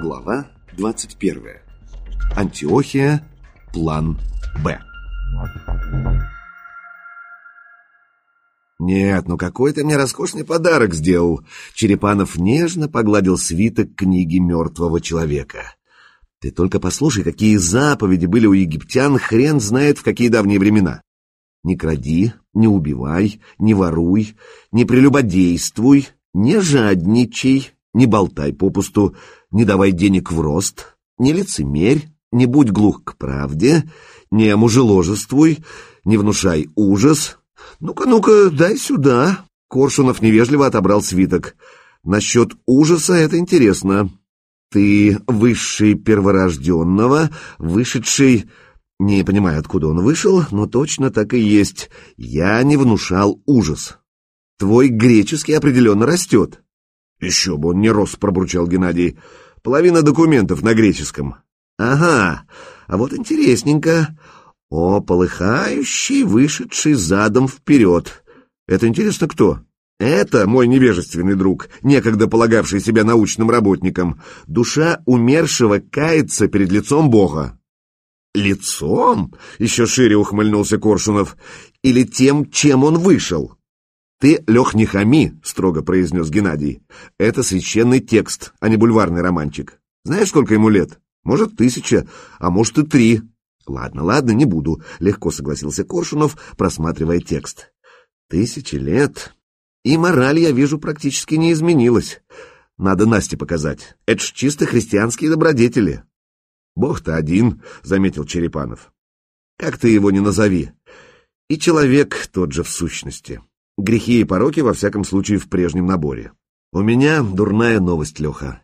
Глава 21. Антиохия. План Б. «Нет, ну какой ты мне роскошный подарок сделал!» Черепанов нежно погладил свиток книги мертвого человека. «Ты только послушай, какие заповеди были у египтян, хрен знает в какие давние времена. Не кради, не убивай, не воруй, не прелюбодействуй, не жадничай, не болтай попусту, не давай денег в рост, не лицемерь, не будь глух к правде, не мужеложествуй, не внушай ужас. Ну-ка, ну-ка, дай сюда. Коршунов невежливо отобрал свиток. Насчет ужаса это интересно. Ты высший перворожденного, вышедший... Не понимаю, откуда он вышел, но точно так и есть. Я не внушал ужас. Твой греческий определенно растет. Еще бы он не рос, пробурчал Геннадий. Половина документов на греческом. Ага, а вот интересненько. О, полыхающий, вышедший задом вперед. Это интересно кто? Это мой невежественный друг, некогда полагавший себя научным работником. Душа умершего кается перед лицом Бога. Лицом? Еще шире ухмыльнулся Коршунов. Или тем, чем он вышел? «Ты, Лех, не хами», — строго произнес Геннадий. «Это священный текст, а не бульварный романчик. Знаешь, сколько ему лет? Может, тысяча, а может и три». «Ладно, ладно, не буду», — легко согласился Коршунов, просматривая текст. «Тысячи лет. И мораль, я вижу, практически не изменилась. Надо Насте показать. Это ж чисто христианские добродетели». «Бог-то один», — заметил Черепанов. «Как ты его не назови. И человек тот же в сущности». Грехи и пороки, во всяком случае, в прежнем наборе. У меня дурная новость, Леха.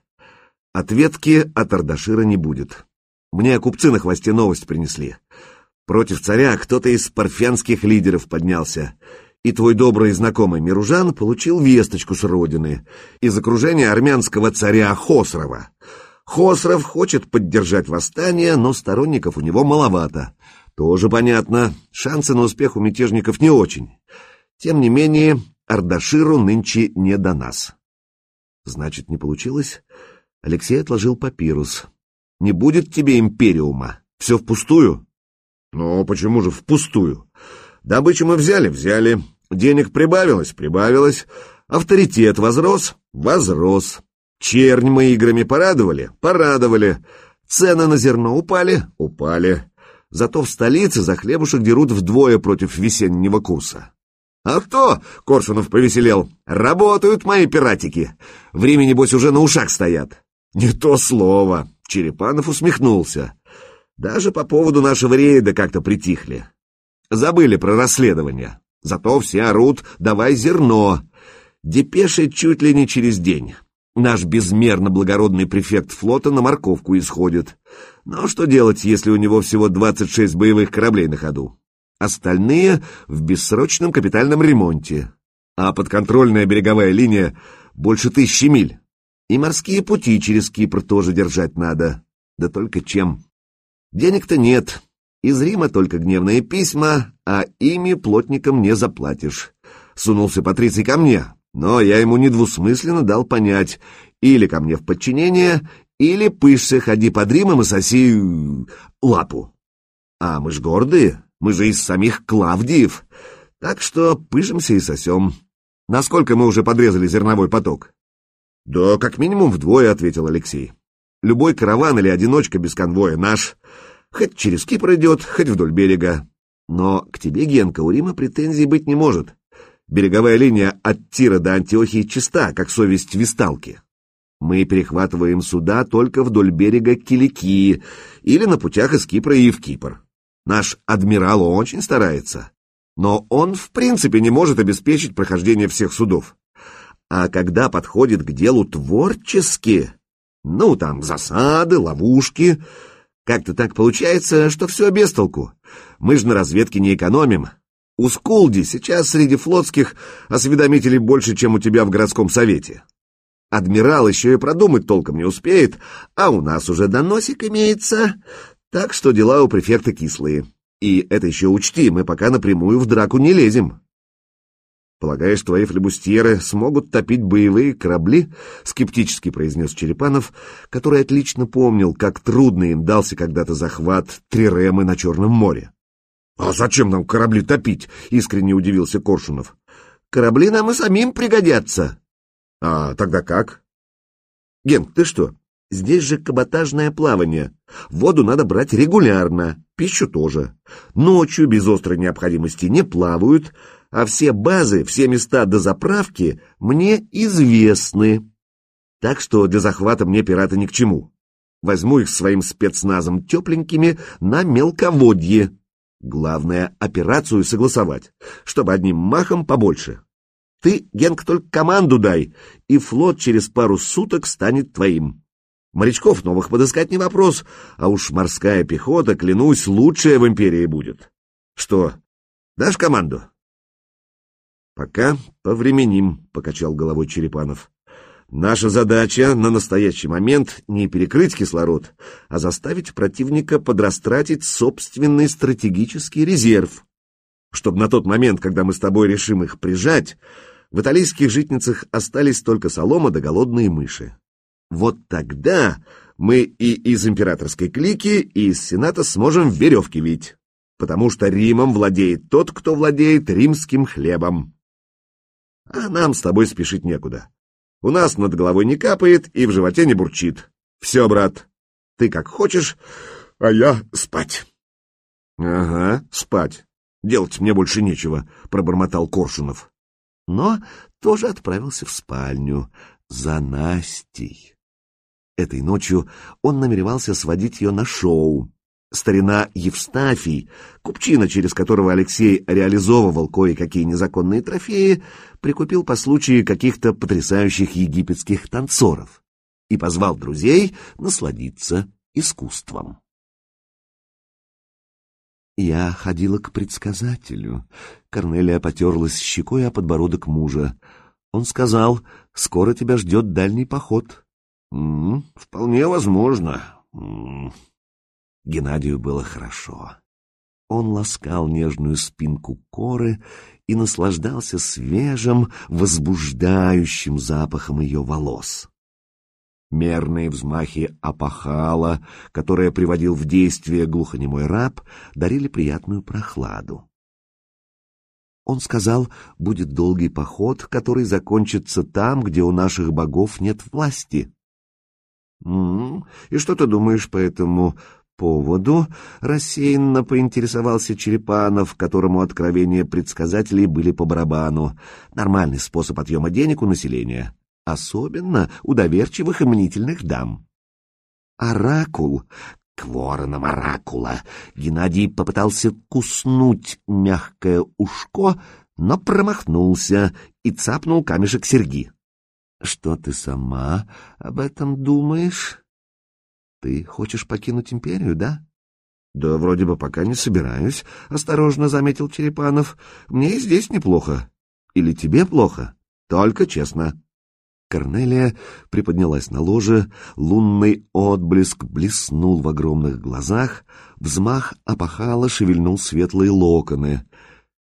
Ответки от Ардашира не будет. Мне купцы на хвосте новость принесли. Против царя кто-то из парфянских лидеров поднялся, и твой добрый знакомый Миружан получил весточку с родины из окружения армянского царя Хосрова. Хосров хочет поддержать восстание, но сторонников у него маловато. Тоже понятно, шансы на успех у мятежников не очень. Тем не менее, Ардаширу нынче не до нас. Значит, не получилось? Алексей отложил папирус. Не будет тебе империума. Все впустую? Ну, почему же впустую? Добычу мы взяли, взяли. Денег прибавилось, прибавилось. Авторитет возрос, возрос. Чернь мы играми порадовали, порадовали. Цены на зерно упали, упали. Зато в столице за хлебушек дерут вдвое против весеннего курса. «А кто?» — Коршунов повеселел. «Работают мои пиратики. Время, небось, уже на ушах стоят». «Не то слово!» — Черепанов усмехнулся. «Даже по поводу нашего рейда как-то притихли. Забыли про расследование. Зато все орут «давай зерно». Депеши чуть ли не через день. Наш безмерно благородный префект флота на морковку исходит. Но что делать, если у него всего 26 боевых кораблей на ходу? Остальные в бессрочном капитальном ремонте. А подконтрольная береговая линия больше тысячи миль. И морские пути через Кипр тоже держать надо. Да только чем? Денег-то нет. Из Рима только гневные письма, а ими плотникам не заплатишь. Сунулся Патриций ко мне, но я ему недвусмысленно дал понять, или ко мне в подчинение, или пышься, ходи под Римом и соси... лапу. А мы ж гордые, мы же из самих Клавдиев, так что пыжимся и сосем. Насколько мы уже подрезали зерновой поток? Да, как минимум вдвое, ответил Алексей. Любой караван или одиночка без конвоя наш. Хоть через Кипр идет, хоть вдоль берега. Но к тебе, Генка, у Рима претензий быть не может. Береговая линия от Тира до Антиохии чиста, как совесть висталки. Мы перехватываем суда только вдоль берега Киликии или на путях из Кипра и в Кипр. Наш адмирал очень старается, но он в принципе не может обеспечить прохождение всех судов. А когда подходит к делу творчески, ну, там, засады, ловушки, как-то так получается, что все без толку. Мы же на разведке не экономим. У Скулди сейчас среди флотских осведомителей больше, чем у тебя в городском совете. Адмирал еще и продумать толком не успеет, а у нас уже доносик имеется, так что дела у префекта кислые. И это еще учти, мы пока напрямую в драку не лезем. «Полагаешь, твои флебустьеры смогут топить боевые корабли?» — скептически произнес Черепанов, который отлично помнил, как трудно им дался когда-то захват Триремы на Черном море. «А зачем нам корабли топить?» — искренне удивился Коршунов. «Корабли нам и самим пригодятся». «А тогда как?» «Генк, ты что? Здесь же каботажное плавание. Воду надо брать регулярно, пищу тоже. Ночью без острой необходимости не плавают, а все базы, все места до заправки мне известны. Так что для захвата мне пираты ни к чему. Возьму их своим спецназом тепленькими на мелководье. Главное, операцию согласовать, чтобы одним махом побольше. Ты, Генк, только команду дай, и флот через пару суток станет твоим. Морячков новых подыскать не вопрос, а уж морская пехота, клянусь, лучшая в империи будет. Что, дашь команду? «Пока повременим», — покачал головой Черепанов. «Наша задача на настоящий момент не перекрыть кислород, а заставить противника подрастратить собственный стратегический резерв, чтобы на тот момент, когда мы с тобой решим их прижать, в итальянских житницах остались только солома да голодные мыши. Вот тогда мы и из императорской клики, и из сената сможем веревки вить, потому что Римом владеет тот, кто владеет римским хлебом». А нам с тобой спешить некуда. У нас над головой не капает и в животе не бурчит. Все, брат, ты как хочешь, а я спать. — Ага, спать. Делать мне больше нечего, — пробормотал Коршунов. Но тоже отправился в спальню за Настей. Этой ночью он намеревался сводить ее на шоу, Старина Евстафий, купчина, через которого Алексей реализовывал кое-какие незаконные трофеи, прикупил по случаю каких-то потрясающих египетских танцоров и позвал друзей насладиться искусством. Я ходила к предсказателю. Корнелия потерлась щекой о подбородок мужа. Он сказал, скоро тебя ждет дальний поход. «М -м, «Вполне возможно. М -м, Геннадию было хорошо. Он ласкал нежную спинку коры и наслаждался свежим, возбуждающим запахом ее волос. Мерные взмахи опахала, которые приводил в действие глухонемой раб, дарили приятную прохладу. Он сказал, будет долгий поход, который закончится там, где у наших богов нет власти. — -м, И что ты думаешь по этому поводу рассеянно поинтересовался Черепанов, которому откровения предсказателей были по барабану. Нормальный способ отъема денег у населения, особенно у доверчивых и мнительных дам. Оракул, к воронам оракула, Геннадий попытался куснуть мягкое ушко, но промахнулся и цапнул камешек серьги. — Что ты сама об этом думаешь? Ты хочешь покинуть империю, да? Да вроде бы пока не собираюсь, осторожно заметил Черепанов. Мне и здесь неплохо. Или тебе плохо? Только честно. Корнелия приподнялась на ложе, лунный отблеск блеснул в огромных глазах, взмах опахала шевельнул светлые локоны.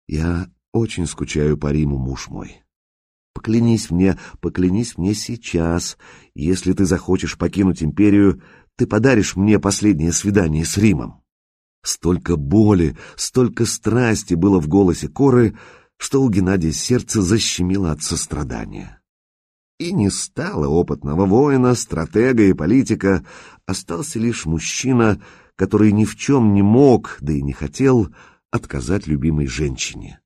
Я очень скучаю по Риму, муж мой. Поклянись мне, поклянись мне сейчас, если ты захочешь покинуть империю, ты подаришь мне последнее свидание с Римом. Столько боли, столько страсти было в голосе Коры, что у Геннадия сердце защемило от сострадания. И не стало опытного воина, стратега и политика, остался лишь мужчина, который ни в чем не мог, да и не хотел, отказать любимой женщине.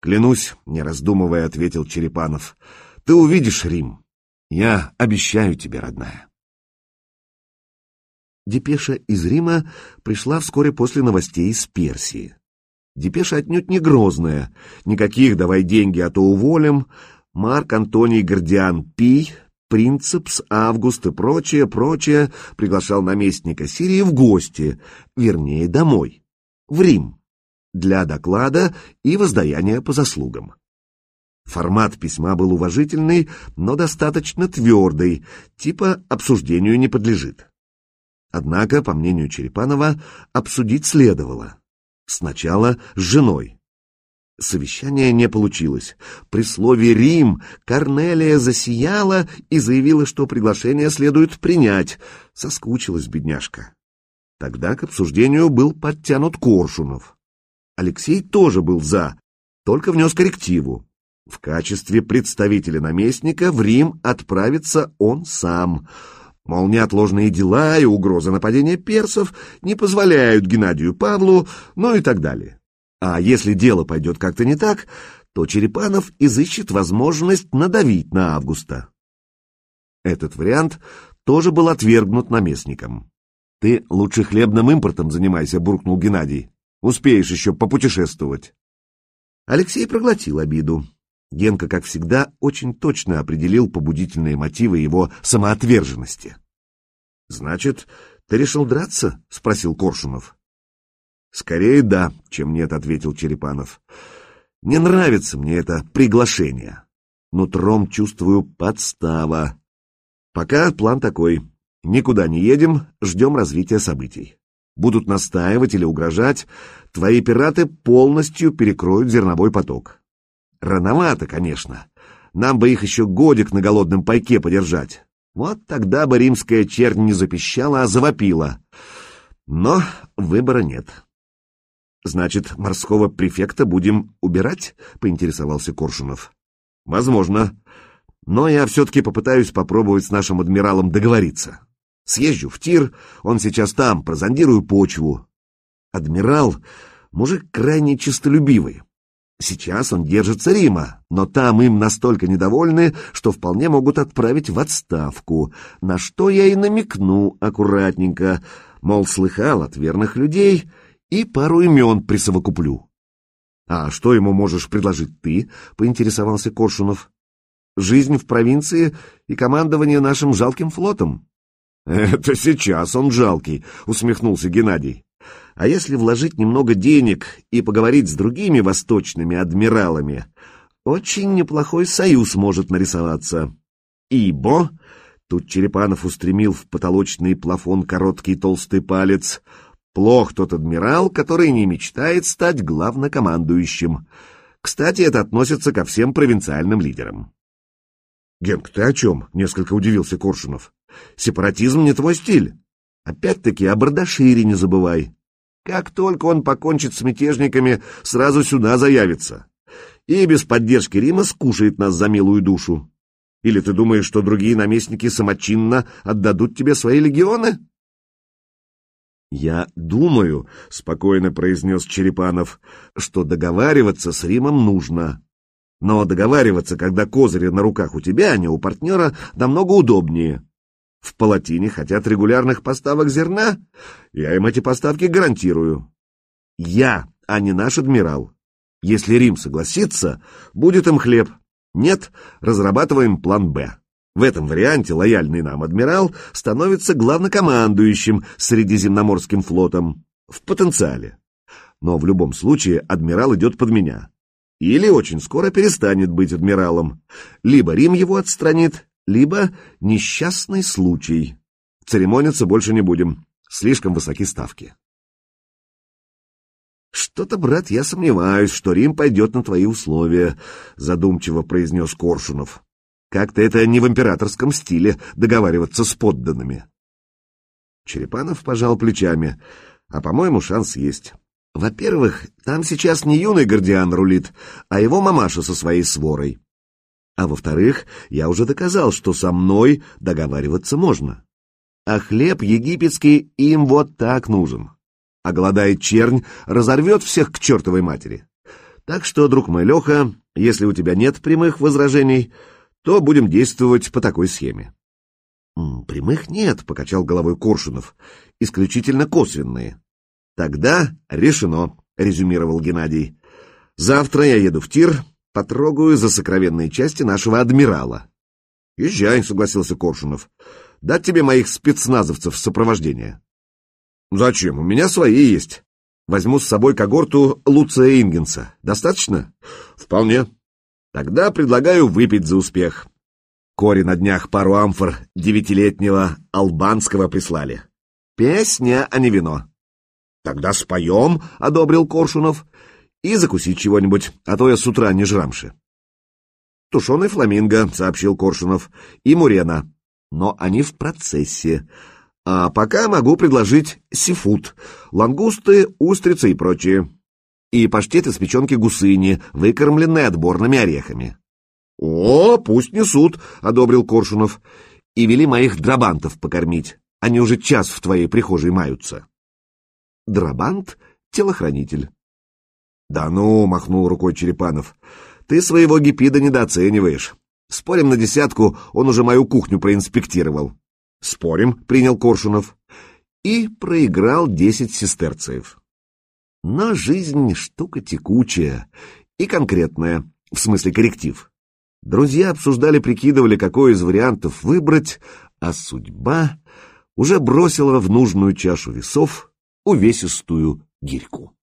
«Клянусь», — не раздумывая, ответил Черепанов, — «ты увидишь Рим. Я обещаю тебе, родная». Депеша из Рима пришла вскоре после новостей из Персии. Депеша отнюдь не грозная, никаких «давай деньги, а то уволим», Марк Антоний Гордиан Пий, Принцепс, Август и прочее, прочее приглашал наместника Сирии в гости, вернее, домой, в Рим, для доклада и воздаяния по заслугам. Формат письма был уважительный, но достаточно твердый, типа обсуждению не подлежит. Однако, по мнению Черепанова, обсудить следовало. Сначала с женой. Совещание не получилось. При слове «Рим» Корнелия засияла и заявила, что приглашение следует принять. Соскучилась бедняжка. Тогда к обсуждению был подтянут Коршунов. Алексей тоже был «за», только внес коррективу. В качестве представителя наместника в Рим отправится он сам. Мол, неотложные дела и угроза нападения персов не позволяют Геннадию Павлу, ну и так далее. А если дело пойдет как-то не так, то Черепанов изыщет возможность надавить на Августа. Этот вариант тоже был отвергнут наместником. «Ты лучше хлебным импортом занимайся», — буркнул Геннадий. «Успеешь еще попутешествовать». Алексей проглотил обиду. Генка, как всегда, очень точно определил побудительные мотивы его самоотверженности. «Значит, ты решил драться?» — спросил Коршунов. «Скорее да, чем нет», — ответил Черепанов. «Не нравится мне это приглашение. Нутром чувствую подстава. Пока план такой. Никуда не едем, ждем развития событий. Будут настаивать или угрожать, твои пираты полностью перекроют зерновой поток. Рановато, конечно. Нам бы их еще годик на голодном пайке подержать. Вот тогда бы римская чернь не запищала, а завопила. Но выбора нет. Значит, морского префекта будем убирать? Поинтересовался Коршунов. Возможно. Но я все-таки попытаюсь попробовать с нашим адмиралом договориться. Съезжу в тир, он сейчас там, прозондирую почву. Адмирал — мужик крайне честолюбивый. Сейчас он держится Рима, но там им настолько недовольны, что вполне могут отправить в отставку, на что я и намекну аккуратненько, мол, слыхал от верных людей — и пару имен присовокуплю. — А что ему можешь предложить ты? — поинтересовался Коршунов. — Жизнь в провинции и командование нашим жалким флотом. — Это сейчас он жалкий, — усмехнулся Геннадий. А если вложить немного денег и поговорить с другими восточными адмиралами, очень неплохой союз может нарисоваться. Ибо... Тут Черепанов устремил в потолочный плафон короткий толстый палец — Плох тот адмирал, который не мечтает стать главнокомандующим. Кстати, это относится ко всем провинциальным лидерам. «Генк, ты о чем?» — несколько удивился Коршунов. «Сепаратизм не твой стиль. Опять-таки о Бардашире не забывай. Как только он покончит с мятежниками, сразу сюда заявится. И без поддержки Рима скушает нас за милую душу. Или ты думаешь, что другие наместники самочинно отдадут тебе свои легионы?» «Я думаю», — спокойно произнес Черепанов, — «что договариваться с Римом нужно. Но договариваться, когда козыри на руках у тебя, а не у партнера, намного удобнее. В Палатине хотят регулярных поставок зерна, я им эти поставки гарантирую. Я, а не наш адмирал. Если Рим согласится, будет им хлеб. Нет, разрабатываем план «Б». В этом варианте лояльный нам адмирал становится главнокомандующим Средиземноморским флотом. В потенциале. Но в любом случае адмирал идет под меня. Или очень скоро перестанет быть адмиралом. Либо Рим его отстранит, либо несчастный случай. Церемониться больше не будем. Слишком высоки ставки. «Что-то, брат, я сомневаюсь, что Рим пойдет на твои условия», — задумчиво произнес Коршунов. Как-то это не в императорском стиле договариваться с подданными. Черепанов пожал плечами. А, по-моему, шанс есть. Во-первых, там сейчас не юный Гордиан рулит, а его мамаша со своей сворой. А во-вторых, я уже доказал, что со мной договариваться можно. А хлеб египетский им вот так нужен. А голодает чернь, разорвет всех к чертовой матери. Так что, друг мой Леха, если у тебя нет прямых возражений, то будем действовать по такой схеме. «Прямых нет», — покачал головой Коршунов, — «исключительно косвенные». «Тогда решено», — резюмировал Геннадий. «Завтра я еду в тир, потрогаю за сокровенные части нашего адмирала». «Езжай», — согласился Коршунов. «Дать тебе моих спецназовцев в сопровождение». «Зачем? У меня свои есть. Возьму с собой когорту Луция Ингенса. Достаточно?» «Вполне». Тогда предлагаю выпить за успех. Кори на днях пару амфор девятилетнего албанского прислали. Песня, а не вино. Тогда споем, — одобрил Коршунов. И закусить чего-нибудь, а то я с утра не жрамши. Тушеный фламинго, сообщил Коршунов, и мурена. Но они в процессе. А пока могу предложить сифуд, лангусты, устрицы и прочее. И паштет из печенки гусыни, выкормленные отборными орехами. «О, пусть несут», — одобрил Коршунов. «И вели моих драбантов покормить. Они уже час в твоей прихожей маются». Драбант — телохранитель. «Да ну», — махнул рукой Черепанов, — «ты своего гипида недооцениваешь. Спорим на десятку, он уже мою кухню проинспектировал». «Спорим», — принял Коршунов. И проиграл десять сестерцев. Но жизнь — штука текучая и конкретная, в смысле корректив. Друзья обсуждали, прикидывали, какой из вариантов выбрать, а судьба уже бросила в нужную чашу весов увесистую гирьку.